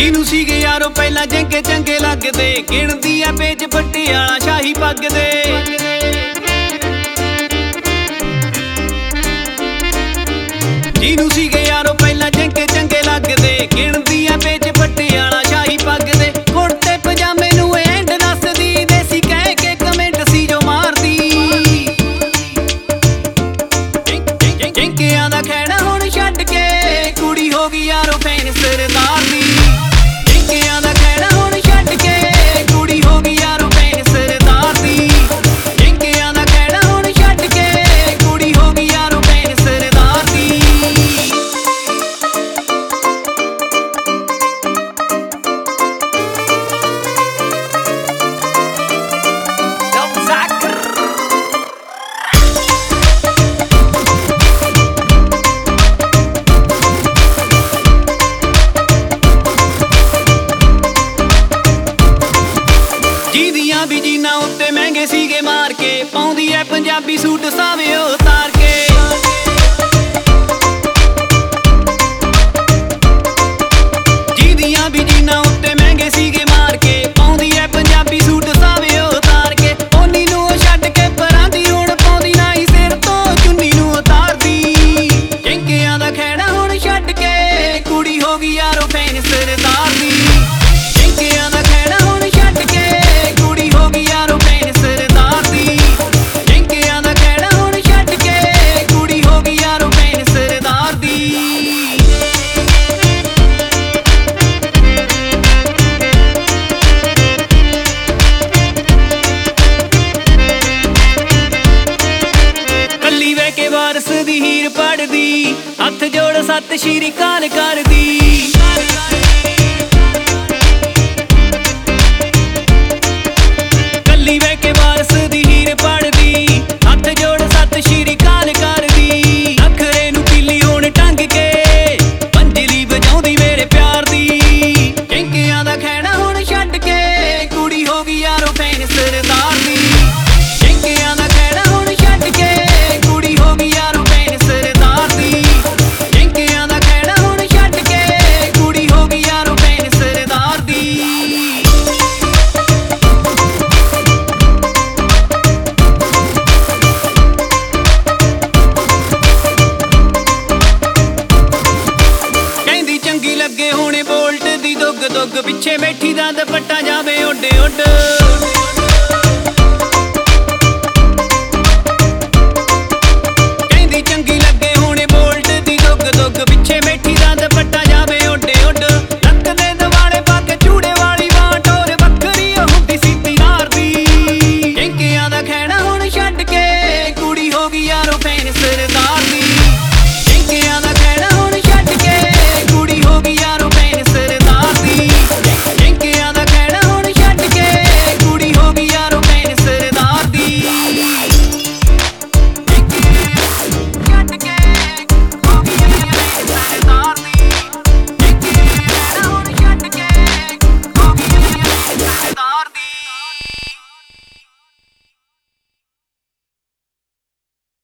ਜਿਹਨੂੰ ਸੀਗੇ ਯਾਰੋ ਪਹਿਲਾਂ ਜੰਗੇ ਚੰਗੇ ਲੱਗਦੇ, ਗਿਣਦੀ ਐ ਪੇਜ ਵਾਲਾ ਸ਼ਾਹੀ ਪੱਗਦੇ ਜਿਹਨੂੰ ਸੀਗੇ ਯਾਰੋ ਪਹਿਲਾਂ ਚੰਗੇ ਚੰਗੇ ਲੱਗਦੇ, ਗਿਣਦੇ ਜੀਦੀਆਂ ਵੀ ਜੀਨਾ ਉੱਤੇ ਮਹਿੰਗੇ ਸੀਗੇ ਮਾਰ ਕੇ, ਪਾਉਂਦੀ ਐ ਪੰਜਾਬੀ ਸੂਟ ਸਾਵੇ ਉਤਾਰ ਕੇ। ਕਰਦੀ ਹੱਥ ਜੋੜ ਸਤਿ ਸ਼੍ਰੀ ਅਕਾਲ ਕਰਦੀ। ਪਿੱਛੇ ਬੈਠੀ ਦਾ ਦੁਪੱਟਾ ਜਾਵੇ ਓਡੇ ਉੱਡ।